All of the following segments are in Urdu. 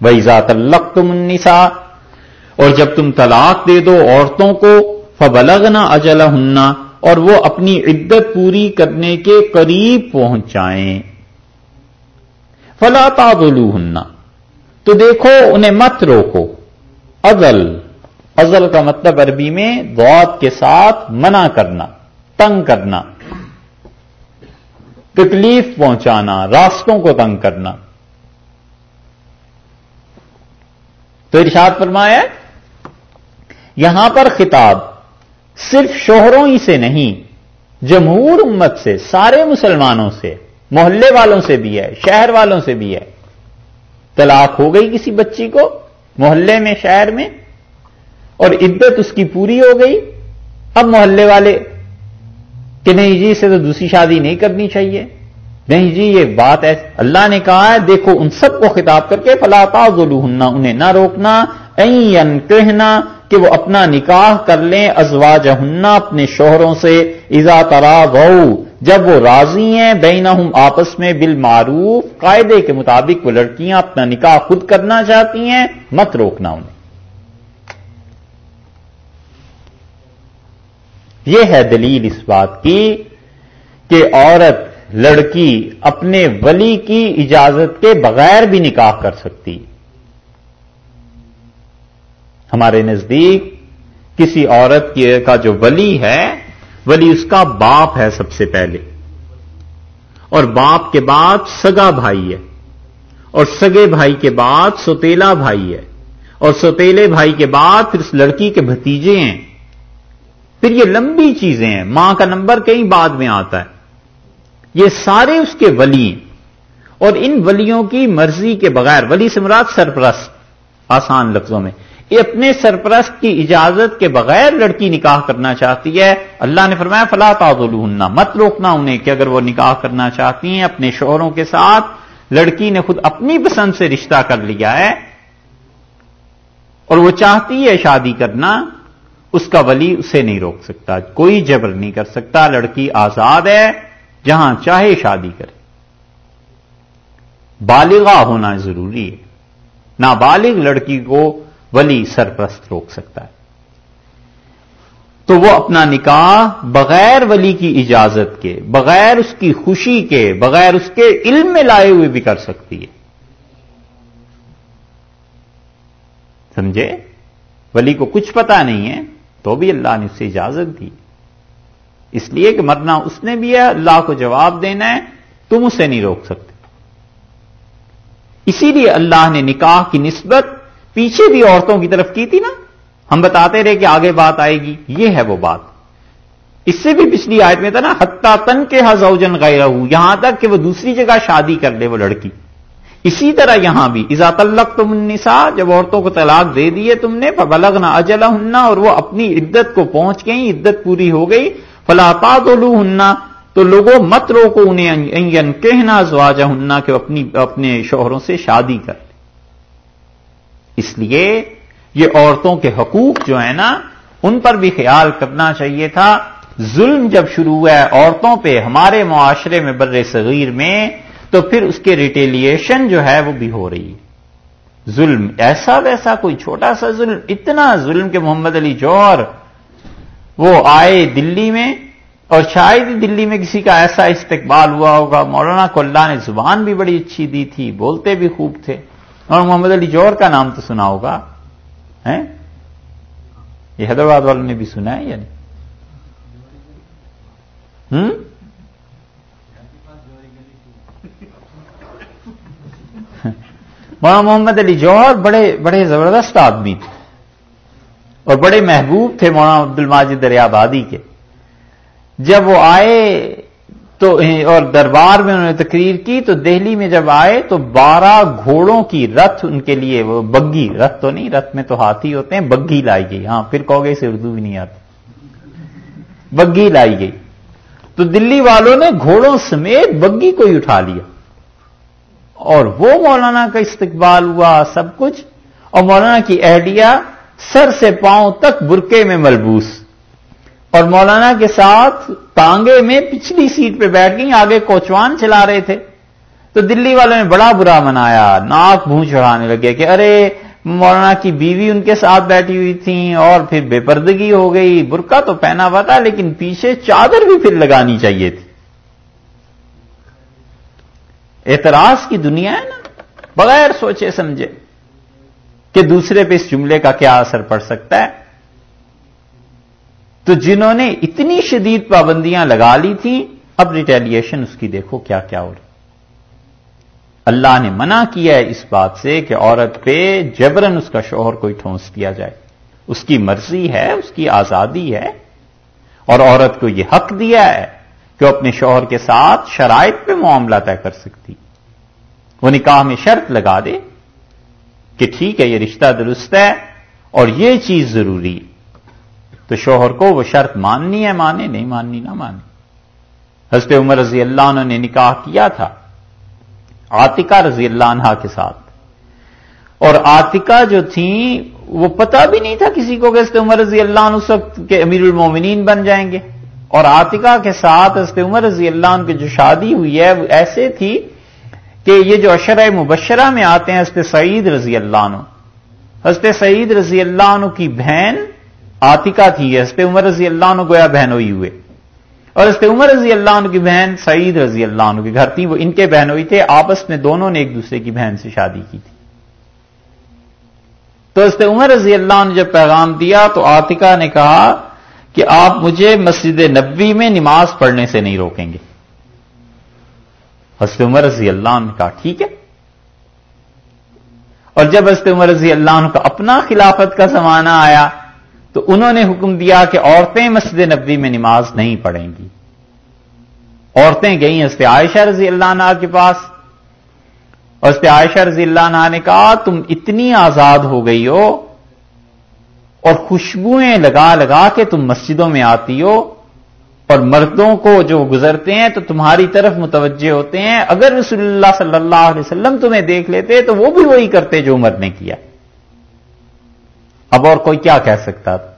وہی ذات الق تم انسا اور جب تم طلاق دے دو عورتوں کو فبلغنا اجلا ہننا اور وہ اپنی عدت پوری کرنے کے قریب پہنچائیں۔ فلا تعدلو ہننا تو دیکھو، انہیں مت روکو۔ ازل ازل کا مطلب عربی میں غوط کے ساتھ منع کرنا، تنگ کرنا، تکلیف پہنچانا، راستوں کو تنگ کرنا۔ تو ارشاد فرمایا یہاں پر خطاب صرف شوہروں ہی سے نہیں، جمہور امت سے، سارے مسلمانوں سے، محلے والوں سے بھی ہے، شہر والوں سے بھی ہے۔ طلاق ہو گئی کسی بچی کو محلے میں، شہر میں، اور عدت اس کی پوری ہو گئی۔ اب محلے والے کہ نہیں جی اسے تو دوسری شادی نہیں کرنی چاہیے۔ نہیں جی یہ بات ہے۔ اللہ نے کہا ہے، دیکھو ان سب کو خطاب کر کے، فلا تعلو انہیں نہ روکنا۔ این کہنا کہ وہ اپنا نکاح کر لیں ازواج ہننا اپنے شوہروں سے۔ ایزا ترا جب وہ راضی ہیں بین آپس میں بالمعروف، قاعدے کے مطابق وہ لڑکیاں اپنا نکاح خود کرنا چاہتی ہیں، مت روکنا انہیں۔ یہ ہے دلیل اس بات کی کہ عورت لڑکی اپنے ولی کی اجازت کے بغیر بھی نکاح کر سکتی۔ ہمارے نزدیک کسی عورت کا جو ولی ہے، ولی اس کا باپ ہے سب سے پہلے۔ اور باپ کے بعد سگا بھائی ہے۔ اور سگے بھائی کے بعد سوتےلا بھائی ہے۔ اور سوتےلے بھائی کے بعد پھر اس لڑکی کے بھتیجے ہیں۔ پھر یہ لمبی چیزیں ہیں۔ ماں کا نمبر کئی بعد میں آتا ہے۔ یہ سارے اس کے ولی ہیں۔ اور ان ولیوں کی مرضی کے بغیر، ولی سمراج سرپرست، آسان لفظوں میں، یہ اپنے سرپرست کی اجازت کے بغیر لڑکی نکاح کرنا چاہتی ہے۔ اللہ نے فرمایا، فلا تعدلوہن مت روکنا انہیں کہ اگر وہ نکاح کرنا چاہتی ہیں، اپنے شوہروں کے ساتھ لڑکی نے خود اپنی پسند سے رشتہ کر لیا ہے۔ اور وہ چاہتی ہے شادی کرنا، اس کا ولی اسے نہیں روک سکتا، کوئی جبر نہیں کر سکتا، لڑکی آزاد ہے۔ جہاں چاہے شادی کرے۔ بالغا ہونا ضروری ہے۔ نابالغ لڑکی کو ولی سرپرست روک سکتا ہے۔ تو وہ اپنا نکاح بغیر ولی کی اجازت کے، بغیر اس کی خوشی کے، بغیر اس کے علم میں لائے ہوئے بھی کر سکتی ہے۔ سمجھے؟ ولی کو کچھ پتا نہیں ہے، تو بھی اللہ نے اسے اجازت دی۔ اس لیے کہ مرنا اس نے بھی ہے، اللہ کو جواب دینا ہے، تم اسے نہیں روک سکتے۔ اسی لیے اللہ نے نکاح کی نسبت پیچھے بھی عورتوں کی طرف کی تھی نا۔ ہم بتاتے رہے کہ آگے بات آئے گی، یہ ہے وہ بات۔ اس سے بھی پچھلی آیت میں تھا نا حتہ تن کے ہزوجن غیر یہاں تک کہ وہ دوسری جگہ شادی کر لے وہ لڑکی۔ اسی طرح یہاں بھی ازا تلق تم النساء، جب عورتوں کو طلاق دے دیے تم نے بلغ نہ اجلا اور وہ اپنی عدت کو پہنچ گئی عدت پوری ہو گئی۔ فلا ہننا تو لوگوں مت روکو انہیں کہنا زواجہ ہننا کہ اپنی اپنے شوہروں سے شادی کر اس لیے یہ عورتوں کے حقوق جو ہیں نا، ان پر بھی خیال کرنا چاہیے تھا۔ ظلم جب شروع ہوا ہے عورتوں پہ، ہمارے معاشرے میں بر صغیر میں، تو پھر اس کے ریٹیلیشن جو ہے وہ بھی ہو رہی ہے۔ ظلم، ایسا ویسا کوئی چھوٹا سا ظلم، اتنا ظلم کہ محمد علی جوہر وہ آئے دلی میں اور شاید ہی دلی میں کسی کا ایسا استقبال ہوا ہوگا۔ مولانا کو اللہ نے زبان بھی بڑی اچھی دی تھی، بولتے بھی خوب تھے۔ اور محمد علی جوہر کا نام تو سنا ہوگا یہ حیدرآباد والوں نے بھی سنا ہے یا نہیں؟ ہوں مولانا محمد علی جوہر بڑے بڑے زبردست آدمی تھے۔ اور بڑے محبوب تھے مولانا عبد الماجد دریا آبادی کے۔ جب وہ آئے تو اور دربار میں انہوں نے تقریر کی تو دہلی میں جب آئے تو بارہ گھوڑوں کی رتھ ان کے لیے، وہ بگی رتھ تو نہیں، رتھ میں تو ہاتھی ہوتے ہیں بگی لائی گئی۔ ہاں پھر کہو گے اسے اردو بھی نہیں آتی۔ بگی لائی گئی۔ تو دلی والوں نے گھوڑوں سمیت بگی کو ہی اٹھا لیا۔ اور وہ مولانا کا استقبال ہوا، سب کچھ۔ اور مولانا کی اہلیہ سر سے پاؤں تک برکے میں ملبوس۔ اور مولانا کے ساتھ تانگے میں پچھلی سیٹ پہ بیٹھ گئی آگے کوچوان چلا رہے تھے۔ تو دلی والوں نے بڑا برا منایا، ناک بھون چڑھانے لگے کہ ارے، مولانا کی بیوی ان کے ساتھ بیٹھی ہوئی تھی اور پھر بے پردگی ہو گئی۔ برقع تو پہنا ہوا تھا، لیکن پیچھے چادر بھی پھر لگانی چاہیے تھی۔ اعتراض کی دنیا ہے نا۔ بغیر سوچے سمجھے۔ کہ دوسرے پہ اس جملے کا کیا اثر پڑ سکتا ہے؟ تو جنہوں نے اتنی شدید پابندیاں لگا لی تھیں، اب ریٹیلیشن اس کی دیکھو کیا کیا ہو رہی۔ اللہ نے منع کیا ہے اس بات سے کہ عورت پہ جبرن اس کا شوہر کوئی ٹھونس دیا جائے۔ اس کی مرضی ہے، اس کی آزادی ہے۔ اور عورت کو یہ حق دیا ہے کہ وہ اپنے شوہر کے ساتھ شرائط پہ معاملہ طے کر سکتی۔ وہ نکاح میں شرط لگا دے۔ کہ ٹھیک ہے، یہ رشتہ درست ہے اور یہ چیز ضروری تو شوہر کو وہ شرط ماننی ہے، مانے، نہیں ماننی، نہ مانے۔ حضرت عمر رضی اللہ عنہ نے نکاح کیا تھا آتکا رضی اللہ عنہ کے ساتھ۔ اور آتکا جو تھیں، وہ پتہ بھی نہیں تھا کسی کو کہ حضرت عمر رضی اللہ عنہ اس وقت کے امیر المومنین بن جائیں گے۔ اور آتکا کے ساتھ حضرت عمر رضی اللہ عنہ کی جو شادی ہوئی ہے، وہ ایسے تھی کہ یہ جو اشرۂ مبشرہ میں آتے ہیں، حضرت سعید رضی اللہ عنہ۔ حضرت سعید رضی اللہ عنہ کی بہن آتکا تھی، حضرت عمر رضی اللہ عنہ گویا بہن ہوئی ہوئے۔ اور حضرت عمر رضی اللہ عنہ کی بہن سعید رضی اللہ عنہ کے گھر تھی، وہ ان کے بہن ہوئی تھے، آپس میں دونوں نے ایک دوسرے کی بہن سے شادی کی تھی۔ تو حضرت عمر رضی اللہ عنہ جب پیغام دیا تو آتکا نے کہا کہ آپ مجھے مسجد نبوی میں نماز پڑھنے سے نہیں روکیں گے۔ حضرت عمر رضی اللہ عنہ نے کہا، ٹھیک ہے؟ اور جب حضرت عمر رضی اللہ عنہ کا اپنا خلافت کا زمانہ آیا، تو انہوں نے حکم دیا کہ عورتیں مسجد نبوی میں نماز نہیں پڑھیں گی۔ عورتیں گئیں، حضرت عائشہ رضی اللہ عنہ کے پاس۔ اور حضرت عائشہ رضی اللہ عنہ نے کہا، تم اتنی آزاد ہو گئی ہو اور خوشبوئیں لگا لگا کے تم مسجدوں میں آتی ہو اور مردوں کو جو گزرتے ہیں تو تمہاری طرف متوجہ ہوتے ہیں۔ اگر رسول اللہ صلی اللہ علیہ وسلم تمہیں دیکھ لیتے تو وہ بھی وہی کرتے جو عمر نے کیا۔ اب اور کوئی کیا کہہ سکتا؟ تھا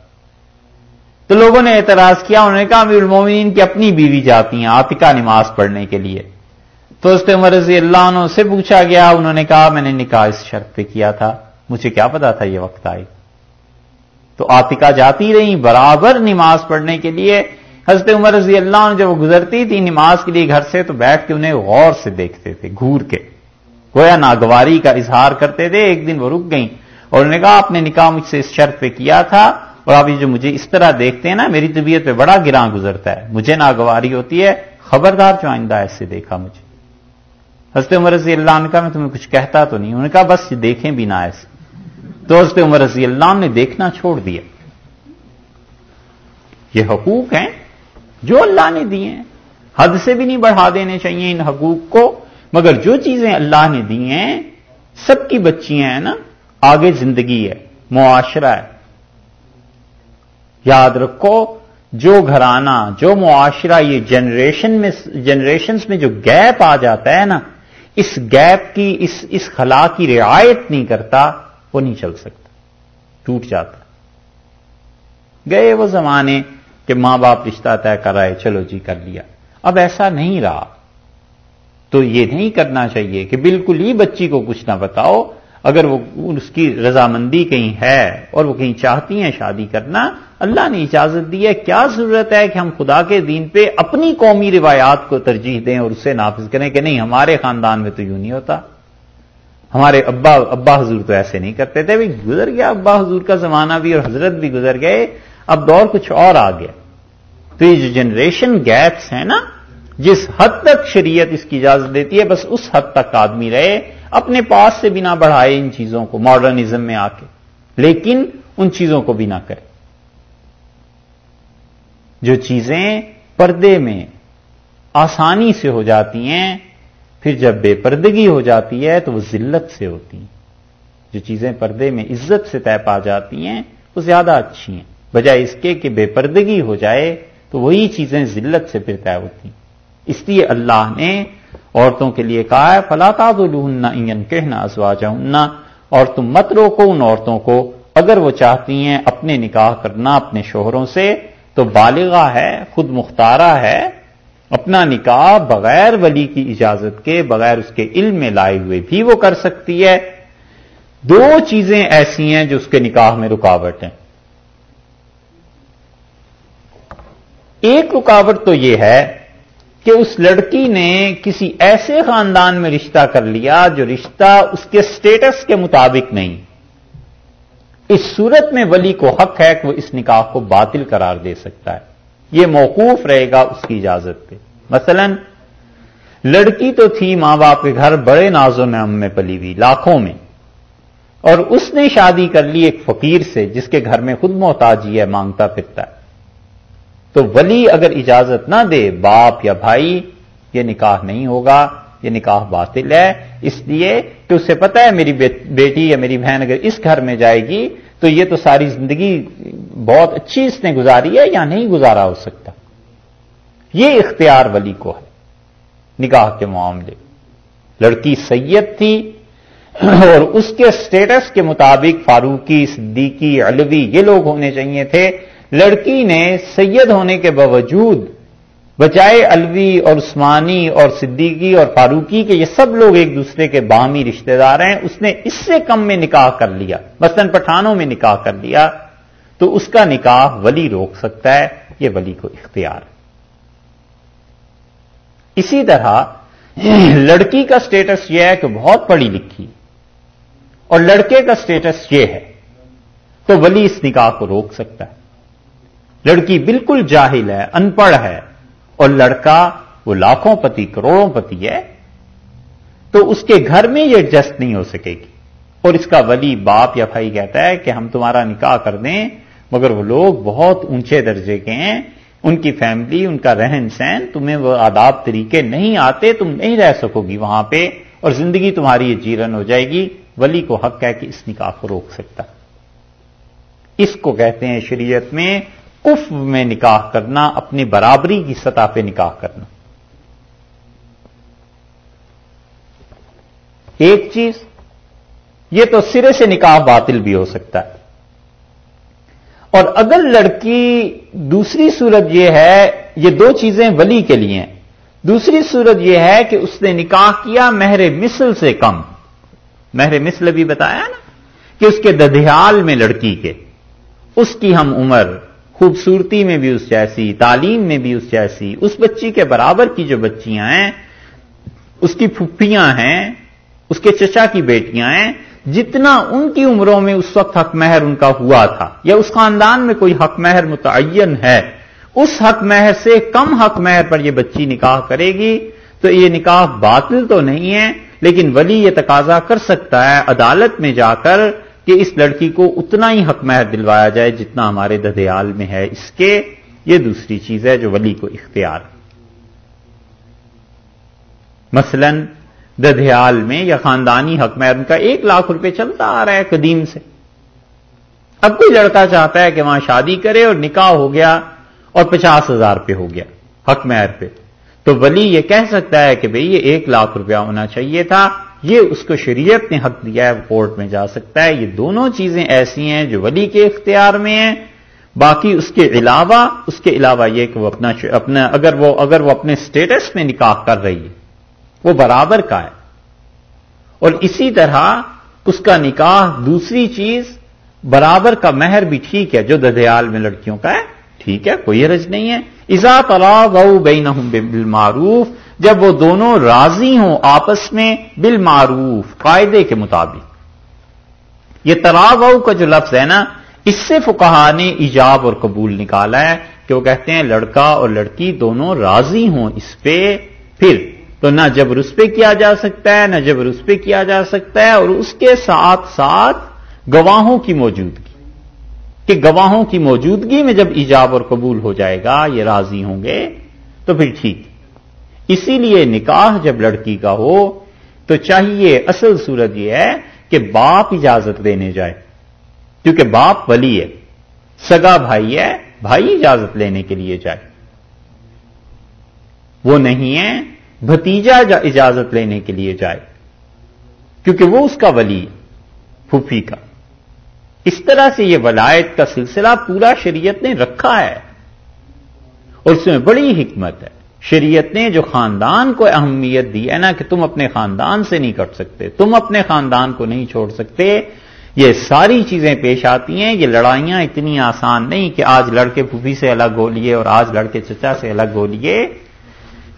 تو لوگوں نے اعتراض کیا، انہوں نے کہا، امیر المومنین کی اپنی بیوی جاتی ہیں آتکا نماز پڑھنے کے لیے۔ تو اس عمر رضی اللہ عنہ سے پوچھا گیا، انہوں نے کہا، میں نے نکاح اس شرط پہ کیا تھا، مجھے کیا پتا تھا یہ وقت آئی تو آتکا جاتی رہی برابر نماز پڑھنے کے لیے حضرت عمر رضی اللہ عنہ جب وہ گزرتی تھی نماز کے لیے گھر سے تو بیٹھ کے انہیں غور سے دیکھتے تھے گور کے۔ گویا ناگواری کا اظہار کرتے تھے، ایک دن وہ رک گئیں اور انہوں نے کہا، آپ نے نکاح مجھ سے اس شرط پہ کیا تھا اور آپ یہ جو مجھے اس طرح دیکھتے ہیں نا، میری طبیعت پہ بڑا گراں گزرتا ہے، مجھے ناگواری ہوتی ہے، خبردار جو آئندہ ایسے دیکھا مجھے۔ حضرت عمر رضی اللہ عنہ کا میں تمہیں کچھ کہتا تو نہیں انہوں نے کہا، بس دیکھیں بھی نہ ایسے تو حضرت عمر رضی اللہ نے دیکھنا چھوڑ دیا۔ یہ حقوق ہیں جو اللہ نے دیے ہیں۔ حد سے بھی نہیں بڑھا دینے چاہیے ان حقوق کو، مگر جو چیزیں اللہ نے دی ہیں، سب کی بچیاں ہیں نا، آگے زندگی ہے، معاشرہ ہے۔ یاد رکھو، جو گھرانہ، جو معاشرہ، یہ جنریشن میں، جنریشنز میں جو گیپ آ جاتا ہے نا، اس گیپ کی، اس اس خلا کی رعایت نہیں کرتا، وہ نہیں چل سکتا، ٹوٹ جاتا۔ گئے وہ زمانے کہ ماں باپ رشتہ طے کر رہے چلو جی کر لیا۔ اب ایسا نہیں رہا۔ تو یہ نہیں کرنا چاہیے کہ بالکل ہی بچی کو کچھ نہ بتاؤ۔ اگر وہ اس کی رضامندی کہیں ہے اور وہ کہیں چاہتی ہیں شادی کرنا، اللہ نے اجازت دی ہے۔ کیا ضرورت ہے کہ ہم خدا کے دین پہ اپنی قومی روایات کو ترجیح دیں اور اسے نافذ کریں کہ نہیں، ہمارے خاندان میں تو یوں نہیں ہوتا۔ ہمارے ابا ابا حضور تو ایسے نہیں کرتے تھے۔ بھائی گزر گیا ابا حضور کا زمانہ بھی اور حضرت بھی گزر گئے۔ اب دور کچھ اور آ گیا تو یہ جو جنریشن گیپس ہیں نا، جس حد تک شریعت اس کی اجازت دیتی ہے، بس اس حد تک آدمی رہے، اپنے پاس سے بھی نہ بڑھائے ان چیزوں کو ماڈرنزم میں آ کے۔ لیکن ان چیزوں کو بھی نہ کرے۔ جو چیزیں پردے میں آسانی سے ہو جاتی ہیں، پھر جب بے پردگی ہو جاتی ہے، تو وہ ذلت سے ہوتی ہیں۔ جو چیزیں پردے میں عزت سے طے پا جاتی ہیں، وہ زیادہ اچھی ہیں۔ بجائے اس کے کہ بے پردگی ہو جائے، تو وہی چیزیں ذلت سے پھر طے ہوتی۔ اس لیے اللہ نے عورتوں کے لیے کہا ہے، فلا تعدلہن ان کہنا ازوا اور تم مت روکو ان عورتوں کو۔ اگر وہ چاہتی ہیں اپنے نکاح کرنا اپنے شوہروں سے، تو بالغہ ہے، خود مختارہ ہے۔ اپنا نکاح بغیر ولی کی اجازت کے، بغیر اس کے علم میں لائے ہوئے بھی وہ کر سکتی ہے۔ دو چیزیں ایسی ہیں جو اس کے نکاح میں رکاوٹ ہیں۔ ایک رکاوٹ تو یہ ہے کہ اس لڑکی نے کسی ایسے خاندان میں رشتہ کر لیا جو رشتہ اس کے سٹیٹس کے مطابق نہیں۔ اس صورت میں ولی کو حق ہے کہ وہ اس نکاح کو باطل قرار دے سکتا ہے۔ یہ موقوف رہے گا اس کی اجازت پہ۔ مثلا، لڑکی تو تھی ماں باپ کے گھر بڑے نازوں میں ام میں پلی ہوئی، لاکھوں میں۔ اور اس نے شادی کر لی ایک فقیر سے، جس کے گھر میں خود محتاجی ہے، مانگتا پھرتا ہے۔ تو ولی اگر اجازت نہ دے، باپ یا بھائی، یہ نکاح نہیں ہوگا، یہ نکاح باطل ہے، اس لیے کہ اسے پتا ہے میری بیٹی یا میری بہن اگر اس گھر میں جائے گی، تو یہ تو ساری زندگی بہت اچھی اس نے گزاری ہے یا نہیں گزارا ہو سکتا؟ یہ اختیار ولی کو ہے، نکاح کے معاملے لڑکی سید تھی اور اس کے سٹیٹس کے مطابق فاروقی، صدیقی، علوی، یہ لوگ ہونے چاہیے تھے۔ لڑکی نے سید ہونے کے باوجود بچائے الوی اور عثمانی اور صدیقی اور فاروقی کے یہ سب لوگ ایک دوسرے کے بامی رشتہ دار ہیں، اس نے اس سے کم میں نکاح کر لیا۔ مثلاً پٹھانوں میں نکاح کر لیا، تو اس کا نکاح ولی روک سکتا ہے، یہ ولی کو اختیار۔ اسی طرح لڑکی کا سٹیٹس یہ ہے کہ بہت پڑھی لکھی، اور لڑکے کا سٹیٹس یہ ہے، تو ولی اس نکاح کو روک سکتا ہے۔ لڑکی بالکل جاہل ہے ان پڑھ ہے، اور لڑکا وہ لاکھوں پتی، کروڑوں پتی ہے، تو اس کے گھر میں یہ ایڈجسٹ نہیں ہو سکے گی۔ اور اس کا ولی باپ یا بھائی کہتا ہے کہ ہم تمہارا نکاح کر دیں، مگر وہ لوگ بہت اونچے درجے کے ہیں، ان کی فیملی، ان کا رہن سہن، تمہیں وہ آداب طریقے نہیں آتے، تم نہیں رہ سکو گی وہاں پہ، اور زندگی تمہاری جیرن ہو جائے گی۔ ولی کو حق ہے کہ اس نکاح کو روک سکتا۔ اس کو کہتے ہیں شریعت میں کف میں نکاح کرنا، اپنی برابری کی سطح پہ نکاح کرنا۔ ایک چیز، یہ تو سرے سے نکاح باطل بھی ہو سکتا ہے۔ اور اگر لڑکی دوسری صورت یہ ہے، یہ دو چیزیں ولی کے لیے ہیں۔ دوسری صورت یہ ہے کہ اس نے نکاح کیا مہر مثل سے کم۔ مہر مثل بھی بتایا نا، کہ اس کے ددیال میں لڑکی کے۔ اس کی ہم عمر خوبصورتی میں بھی اس جیسی، تعلیم میں بھی اس جیسی، اس بچی کے برابر کی جو بچیاں ہیں، اس کی پھپھیاں ہیں، اس کے چچا کی بیٹیاں ہیں، جتنا ان کی عمروں میں اس وقت حق مہر ان کا ہوا تھا، یا اس خاندان میں کوئی حق مہر متعین ہے، اس حق مہر سے کم حق مہر پر یہ بچی نکاح کرے گی، تو یہ نکاح باطل تو نہیں ہے، لیکن ولی یہ تقاضا کر سکتا ہے، عدالت میں جا کر کہ اس لڑکی کو اتنا ہی حق مہر دلوایا جائے جتنا ہمارے ددیال میں ہے۔ اس کے یہ دوسری چیز ہے جو ولی کو اختیار۔ مثلا ددیال میں یا خاندانی حق مہر ان کا ایک لاکھ روپے چلتا آ رہا ہے قدیم سے۔ اب کوئی لڑکا چاہتا ہے کہ وہاں شادی کرے اور نکاح ہو گیا اور پچاس ہزار پہ ہو گیا حق مہر پہ۔ تو ولی یہ کہہ سکتا ہے کہ بھئی یہ ایک لاکھ روپیہ ہونا چاہیے تھا۔ یہ اس کو شریعت نے حق دیا ہے کورٹ میں جا سکتا ہے۔ یہ دونوں چیزیں ایسی ہیں جو ولی کے اختیار میں ہیں۔ باقی اس کے علاوہ، اس کے علاوہ یہ کہ وہ اپنا اپنا اگر وہ اگر وہ اپنے سٹیٹس میں نکاح کر رہی ہے، وہ برابر کا ہے۔ اور اسی طرح اس کا نکاح دوسری چیز برابر کا مہر بھی ٹھیک ہے، جو ددیال میں لڑکیوں کا ہے، ٹھیک ہے، کوئی حرج نہیں ہے۔ ازا طلا گو بین بالمعروف جب وہ دونوں راضی ہوں آپس میں بالمعروف، قاعدے کے مطابق۔ یہ تراغ کا جو لفظ ہے نا، اس سے فکہ نے ایجاب اور قبول نکالا ہے کہ وہ کہتے ہیں لڑکا اور لڑکی دونوں راضی ہوں اس پہ پھر۔ تو نہ جبر اس پہ کیا جا سکتا ہے، نہ جبر اس پہ کیا جا سکتا ہے اور اس کے ساتھ ساتھ گواہوں کی موجودگی۔ کہ گواہوں کی موجودگی میں جب ایجاب اور قبول ہو جائے گا، یہ راضی ہوں گے، تو پھر ٹھیک۔ اسی لیے نکاح جب لڑکی کا ہو، تو چاہیے اصل صورت یہ ہے کہ باپ اجازت دینے جائے۔ کیونکہ باپ ولی ہے، سگا بھائی ہے، بھائی اجازت لینے کے لیے جائے۔ وہ نہیں ہے، بھتیجا اجازت لینے کے لیے جائے۔ کیونکہ وہ اس کا ولی ہے، پھوپھی کا۔ اس طرح سے یہ ولایت کا سلسلہ پورا شریعت نے رکھا ہے۔ اور اس میں بڑی حکمت ہے۔ شریعت نے جو خاندان کو اہمیت دی ہے نا کہ تم اپنے خاندان سے نہیں کٹ سکتے، تم اپنے خاندان کو نہیں چھوڑ سکتے، یہ ساری چیزیں پیش آتی ہیں۔ یہ لڑائیاں اتنی آسان نہیں کہ آج لڑکے پھوپھی سے الگ ہو لیے اور آج لڑکے چچا سے الگ ہو لیے۔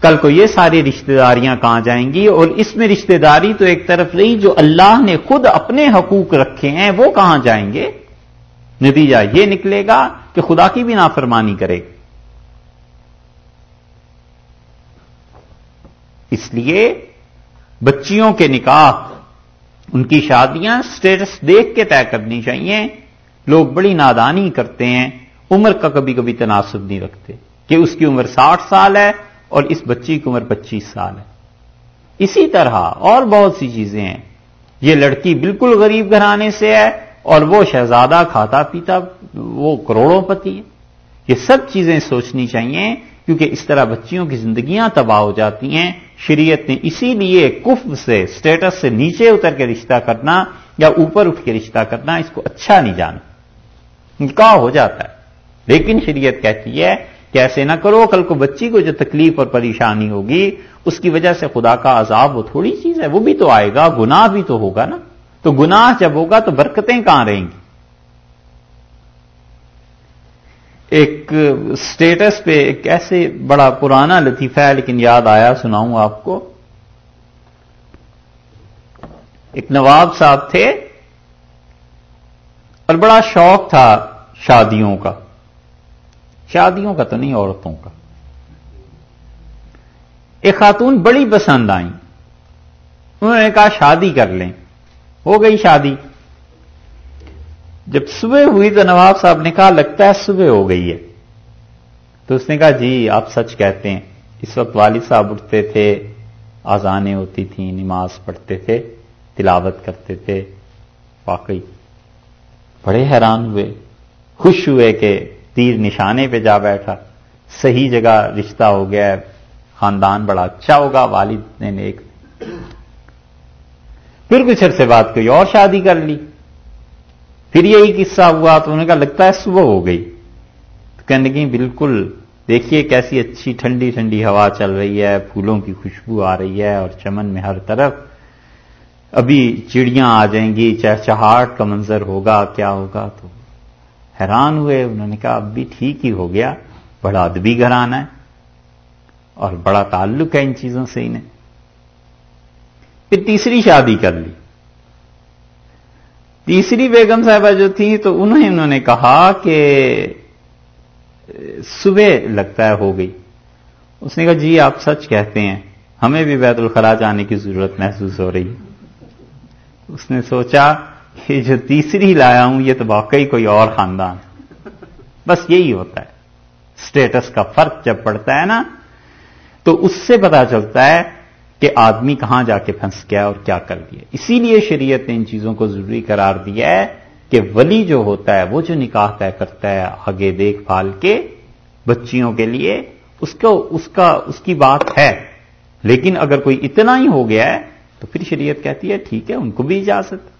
کل کو یہ ساری رشتہ داریاں کہاں جائیں گی؟ اور اس میں رشتہ داری تو ایک طرف رہی جو اللہ نے خود اپنے حقوق رکھے ہیں، وہ کہاں جائیں گے؟ نتیجہ یہ نکلے گا کہ خدا کی بھی نافرمانی کرے۔ گا اس لیے بچیوں کے نکاح، ان کی شادیاں سٹیٹس دیکھ کے طے کرنی چاہیے۔ لوگ بڑی نادانی کرتے ہیں، عمر کا کبھی کبھی تناسب نہیں رکھتے کہ اس کی عمر ساٹھ سال ہے اور اس بچی کی عمر پچیس سال ہے۔ اسی طرح اور بہت سی چیزیں ہیں۔ یہ لڑکی بالکل غریب گھرانے سے ہے اور وہ شہزادہ کھاتا پیتا وہ کروڑوں پتی ہے۔ یہ سب چیزیں سوچنی چاہیے کیونکہ اس طرح بچیوں کی زندگیاں تباہ ہو جاتی ہیں۔ شریعت نے اسی لیے کف سے سٹیٹس سے نیچے اتر کے رشتہ کرنا یا اوپر اٹھ کے رشتہ کرنا اس کو اچھا نہیں جانا۔ نکاح ہو جاتا ہے۔ لیکن شریعت کہتی ہے کہ ایسے نہ کرو، کل کو بچی کو جو تکلیف اور پریشانی ہوگی، اس کی وجہ سے خدا کا عذاب وہ تھوڑی چیز ہے، وہ بھی تو آئے گا، گناہ بھی تو ہوگا نا۔ تو گناہ جب ہوگا تو برکتیں کہاں رہیں گی؟ ایک سٹیٹس پہ ایک ایسے بڑا پرانا لطیفہ ہے، لیکن یاد آیا، سناؤں آپ کو۔ ایک نواب صاحب تھے اور بڑا شوق تھا شادیوں کا۔ شادیوں کا تو نہیں، عورتوں کا۔ ایک خاتون بڑی پسند آئی انہوں نے کہا شادی کر لیں۔ ہو گئی شادی۔ جب صبح ہوئی تو نواب صاحب نے کہا لگتا ہے صبح ہو گئی ہے۔ تو اس نے کہا جی آپ سچ کہتے ہیں، اس وقت والد صاحب اٹھتے تھے آزانیں ہوتی تھیں، نماز پڑھتے تھے، تلاوت کرتے تھے۔ واقعی بڑے حیران ہوئے، خوش ہوئے کہ تیر نشانے پہ جا بیٹھا۔ صحیح جگہ رشتہ ہو گیا، خاندان بڑا اچھا ہوگا، والد نے ایک پھر کچھ عرصے بعد کوئی اور شادی کر لی۔ پھر یہی قصہ ہوا، تو انہوں نے کہا لگتا ہے صبح ہو گئی۔ تو کہنے لگی بالکل، دیکھیے کیسی اچھی ٹھنڈی ٹھنڈی ہوا چل رہی ہے، پھولوں کی خوشبو آ رہی ہے اور چمن میں ہر طرف۔ ابھی چڑیاں آ جائیں گی چہچہاٹ کا منظر ہوگا، کیا ہوگا؟ تو حیران ہوئے، انہوں نے کہا، اب بھی ٹھیک ہی ہو گیا، بڑا ادبی گھرانا ہے، اور بڑا تعلق ہے ان چیزوں سے انہیں۔ پھر تیسری شادی کر لی۔ تیسری بیگم صاحبہ جو تھی، تو انہیں انہوں نے کہا کہ، صبح لگتا ہے ہو گئی۔ اس نے کہا جی آپ سچ کہتے ہیں، ہمیں بھی بیت الخلا جانے کی ضرورت محسوس ہو رہی اس نے سوچا کہ جو تیسری لایا ہوں یہ تو واقعی کوئی اور خاندان بس یہی ہوتا ہے۔ اسٹیٹس کا فرق جب پڑتا ہے نا، تو اس سے پتا چلتا ہے کہ آدمی کہاں جا کے پھنس گیا اور کیا کر دیا۔ اسی لیے شریعت نے ان چیزوں کو ضروری قرار دیا ہے کہ ولی جو ہوتا ہے، وہ جو نکاح طے کرتا ہے آگے دیکھ بھال کے بچیوں کے لیے، اس کو، اس کا، اس کی بات ہے۔ لیکن اگر کوئی اتنا ہی ہو گیا ہے، تو پھر شریعت کہتی ہے، ٹھیک ہے، ان کو بھی اجازت۔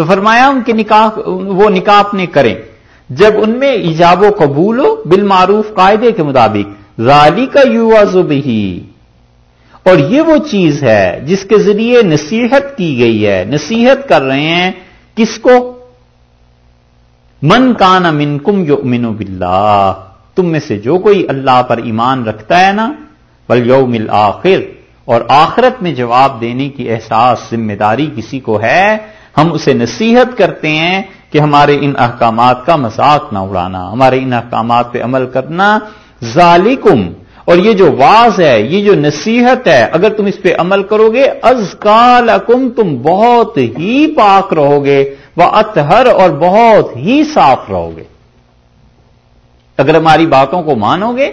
تو فرمایا ان کے نکاح وہ نکاح اپنے کریں۔ جب ان میں ایجاب و قبول ہو، بالمعروف قاعدے کے مطابق ذالی کا یو زبہی اور یہ وہ چیز ہے جس کے ذریعے نصیحت کی گئی ہے، نصیحت کر رہے ہیں، کس کو؟ من کان امن کم یو امن تم میں سے جو کوئی اللہ پر ایمان رکھتا ہے نا بل یوم آخر اور آخرت میں جواب دینے کی احساس، ذمہ داری کسی کو ہے ہم اسے نصیحت کرتے ہیں کہ ہمارے ان احکامات کا مذاق نہ اڑانا، ہمارے ان احکامات پہ عمل کرنا ذالکم۔ اور یہ جو واز ہے، یہ جو نصیحت ہے، اگر تم اس پہ عمل کرو گے از کالکم تم بہت ہی پاک رہو گے وہ اطہر اور بہت ہی صاف رہو گے اگر ہماری باتوں کو مانو گے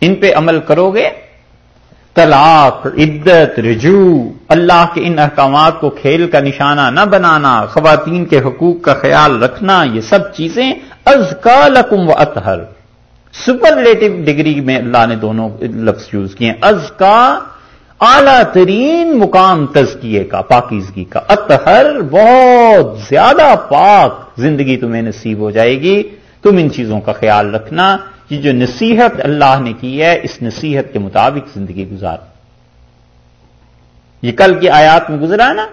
ان پہ عمل کرو گے طلاق، عدت، رجوع، اللہ کے ان احکامات کو کھیل کا نشانہ نہ بنانا، خواتین کے حقوق کا خیال رکھنا، یہ سب چیزیں از کالکم و اطہر۔ سپرلیٹو ڈگری میں اللہ نے دونوں لفظ یوز کیے۔ از کا اعلی ترین مقام تزکیے کا، پاکیزگی کا۔ اطہر بہت زیادہ پاک زندگی تمہیں نصیب ہو جائے گی۔ تم ان چیزوں کا خیال رکھنا۔ یہ جو نصیحت اللہ نے کی ہے، اس نصیحت کے مطابق زندگی گزار۔ یہ کل کی آیات میں گزرا نا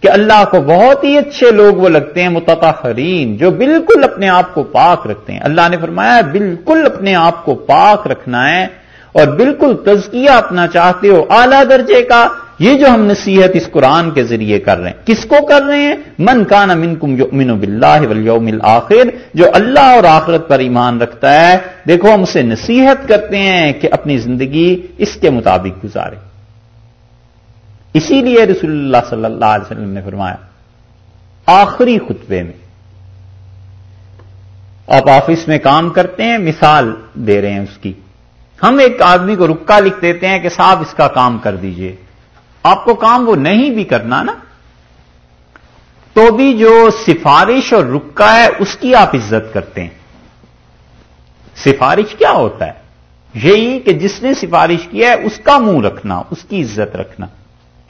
کہ اللہ کو بہت ہی اچھے لوگ وہ لگتے ہیں، متطہرین، جو بالکل اپنے آپ کو پاک رکھتے ہیں۔ اللہ نے فرمایا بالکل اپنے آپ کو پاک رکھنا ہے اور بالکل تزکیہ اپنا چاہتے ہو، اعلی درجے کا یہ جو ہم نصیحت اس قرآن کے ذریعے کر رہے ہیں، کس کو کر رہے ہیں؟ من کان امن کم جو امین بلّہ ولیوم آخر جو اللہ اور آخرت پر ایمان رکھتا ہے، دیکھو ہم اسے نصیحت کرتے ہیں کہ اپنی زندگی اس کے مطابق گزارے۔ اسی لیے رسول اللہ صلی اللہ علیہ وسلم نے فرمایا، آخری خطبے میں آپ آفس میں کام کرتے ہیں، مثال دے رہے ہیں اس کی۔ ہم ایک آدمی کو رکا لکھ دیتے ہیں کہ صاحب اس کا کام کر دیجیے۔ آپ کو کام وہ نہیں بھی کرنا نا، تو بھی جو سفارش اور رکا ہے، اس کی آپ عزت کرتے ہیں۔ سفارش کیا ہوتا ہے؟ یہی کہ جس نے سفارش کیا ہے، اس کا منہ رکھنا، اس کی عزت رکھنا۔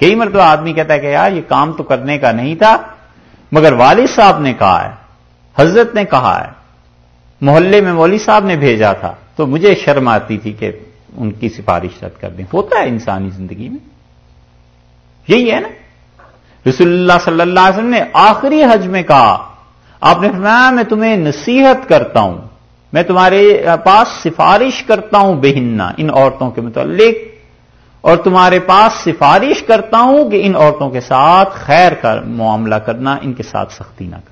کئی مرتبہ آدمی کہتا ہے کہ یار، یہ کام تو کرنے کا نہیں تھا، مگر والد صاحب نے کہا ہے، حضرت نے کہا ہے، محلے میں مولوی صاحب نے بھیجا تھا، تو مجھے شرم آتی تھی کہ ان کی سفارش رد کر دیں۔ ہوتا ہے انسانی زندگی میں۔ یہی ہے نا؟ رسول اللہ صلی اللہ علیہ وسلم نے آخری حج میں کہا، آپ نے فرمایا، میں تمہیں نصیحت کرتا ہوں، میں تمہارے پاس سفارش کرتا ہوں، بہننا، ان عورتوں کے متعلق، اور تمہارے پاس سفارش کرتا ہوں کہ ان عورتوں کے ساتھ خیر کا معاملہ کرنا، ان کے ساتھ سختی نہ کرنا۔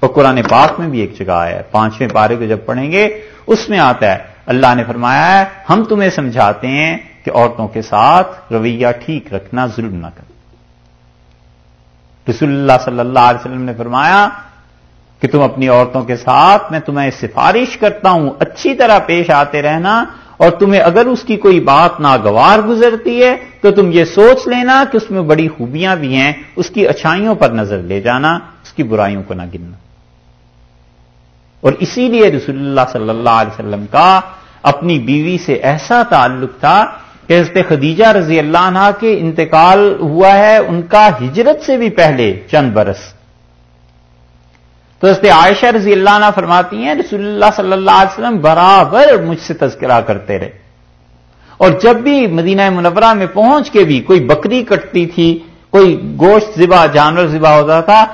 اور قرآن پاک میں بھی ایک جگہ آیا ہے، پانچویں پارے کو جب پڑھیں گے، اس میں آتا ہے اللہ نے فرمایا ہے، ہم تمہیں سمجھاتے ہیں کہ عورتوں کے ساتھ رویہ ٹھیک رکھنا ظلم نہ کرنا رسول اللہ صلی اللہ علیہ وسلم نے فرمایا کہ تم اپنی عورتوں کے ساتھ، میں تمہیں سفارش کرتا ہوں، اچھی طرح پیش آتے رہنا، اور تمہیں اگر اس کی کوئی بات ناگوار گزرتی ہے، تو تم یہ سوچ لینا کہ اس میں بڑی خوبیاں بھی ہیں، اس کی اچھائیوں پر نظر لے جانا، اس کی برائیوں کو نہ گننا۔ اور اسی لیے رسول اللہ صلی اللہ علیہ وسلم کا اپنی بیوی سے ایسا تعلق تھا کہ حضرت خدیجہ رضی اللہ عنہ کے انتقال ہوا ہے ان کا ہجرت سے بھی پہلے چند برس۔ تو حضرت عائشہ رضی اللہ عنہ فرماتی ہیں، رسول اللہ صلی اللہ علیہ وسلم برابر مجھ سے تذکرہ کرتے رہے۔ اور جب بھی مدینہ منورہ میں پہنچ کے بھی کوئی بکری کٹتی تھی، کوئی گوشت ذبح جانور ذبح ہوتا تھا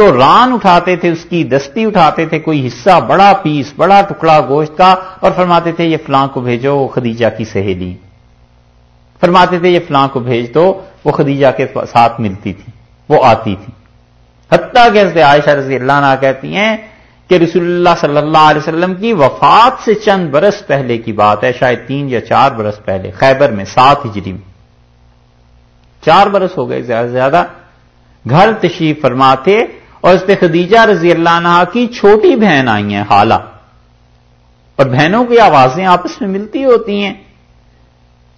تو ران اٹھاتے تھے، اس کی دستی اٹھاتے تھے، کوئی حصہ، بڑا پیس، بڑا ٹکڑا گوشت کا، اور فرماتے تھے، یہ فلاں کو بھیجو، وہ خدیجہ کی سہیلی۔ فرماتے تھے، یہ فلاں کو بھیج دو، وہ خدیجہ کے ساتھ ملتی تھی، وہ آتی تھی۔ حتیٰ کہ حضرت عائشہ رضی اللہ عنہ کہتی ہیں کہ رسول اللہ صلی اللہ علیہ وسلم کی وفات سے چند برس پہلے کی بات ہے، شاید تین یا چار برس پہلے، خیبر میں سات ہجری میں۔ چار برس ہو گئے، زیادہ سے زیادہ۔ گھر تشریف فرما تھے اور اس خدیجہ رضی اللہ عنہ کی چھوٹی بہن آئی ہیں حالہ اور بہنوں کی آوازیں آپس میں ملتی ہوتی ہیں۔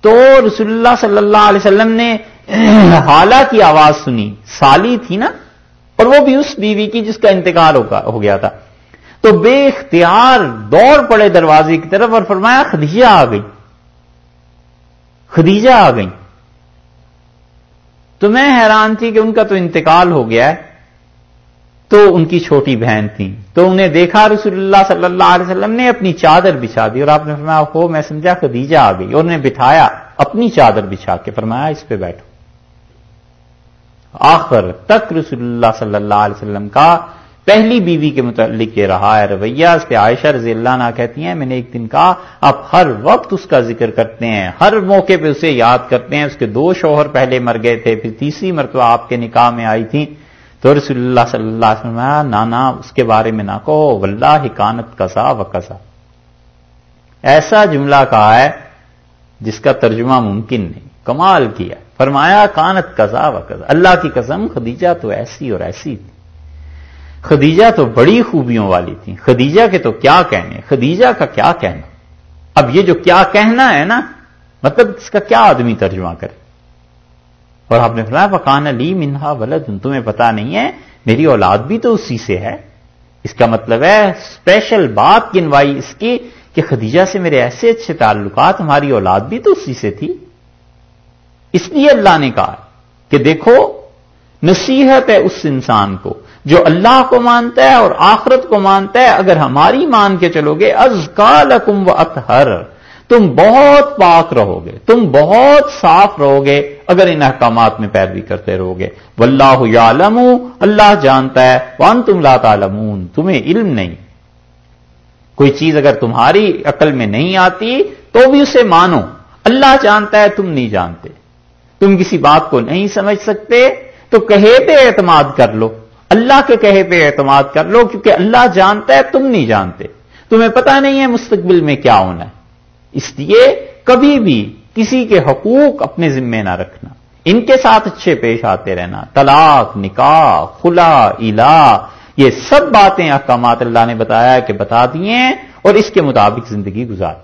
تو رسول اللہ صلی اللہ علیہ وسلم نے حالہ کی آواز سنی۔ سالی تھی نا؟ اور وہ بھی اس بیوی کی جس کا انتقال ہو گیا تھا۔ تو بے اختیار دوڑ پڑے دروازے کی طرف اور فرمایا، خدیجہ آ گئی۔ خدیجہ آ گئی۔ تو میں حیران تھی کہ ان کا تو انتقال ہو گیا ہے۔ تو ان کی چھوٹی بہن تھی تو انہیں دیکھا رسول اللہ صلی اللہ علیہ وسلم نے اپنی چادر بچھا دی اور آپ نے فرمایا، ہو، میں سمجھا خدیجہ آ گئی۔ اور انہیں بٹھایا اپنی چادر بچھا کے، فرمایا، اس پہ بیٹھو۔ آخر تک رسول اللہ صلی اللہ علیہ وسلم کا پہلی بیوی کے متعلق یہ رہا ہے، رویہ، اس پہ عائشہ رضی اللہ عنہ کہتی ہیں، میں نے ایک دن کہا، آپ ہر وقت اس کا ذکر کرتے ہیں، ہر موقع پہ اسے یاد کرتے ہیں۔ اس کے دو شوہر پہلے مر گئے تھے، پھر تیسری مرتبہ آپ کے نکاح میں آئی تھی تو رسول اللہ صلی اللہ علیہ وسلم نانا اس کے بارے میں نہ کہو، واللہ حکانت کسا و کسا ایسا جملہ کہا ہے جس کا ترجمہ ممکن نہیں، کمال کیا۔ فرمایا، کانت کزا و کزا اللہ کی قسم، خدیجہ تو ایسی اور ایسی تھی۔ خدیجہ تو بڑی خوبیوں والی تھی۔ خدیجہ کے تو کیا کہنے؟ خدیجہ کا کیا کہنا؟ اب یہ جو کیا کہنا ہے نا مطلب اس کا کیا آدمی ترجمہ کرے؟ اور آپ نے فرمایا پکان علی منہا ولد. تمہیں پتا نہیں ہے، میری اولاد بھی تو اسی سے ہے۔ اس کا مطلب ہے اسپیشل بات گنوائی اس کی کہ خدیجہ سے میرے ایسے اچھے تعلقات، ہماری اولاد بھی تو اسی سے تھی۔ اس لیے اللہ نے کہا کہ دیکھو، نصیحت ہے اس انسان کو جو اللہ کو مانتا ہے اور آخرت کو مانتا ہے۔ اگر ہماری مان کے چلو گے از کالکم و اتہر تم بہت پاک رہو گے تم بہت صاف رہو گے اگر ان احکامات میں پیروی کرتے رہو گے واللہ یعلم، اللہ جانتا ہے وان تم لا تعلمون، تمہیں علم نہیں۔ کوئی چیز اگر تمہاری عقل میں نہیں آتی تو بھی اسے مانو۔ اللہ جانتا ہے، تم نہیں جانتے۔ تم کسی بات کو نہیں سمجھ سکتے، تو کہے پہ اعتماد کر لو۔ اللہ کے کہے پہ اعتماد کر لو، کیونکہ اللہ جانتا ہے، تم نہیں جانتے۔ تمہیں پتا نہیں ہے مستقبل میں کیا ہونا ہے۔ اس لیے کبھی بھی کسی کے حقوق اپنے ذمے نہ رکھنا۔ ان کے ساتھ اچھے پیش آتے رہنا۔ طلاق، نکاح، خلا الا یہ سب باتیں احکامات اللہ نے بتایا کہ بتا دیے اور اس کے مطابق زندگی گزار۔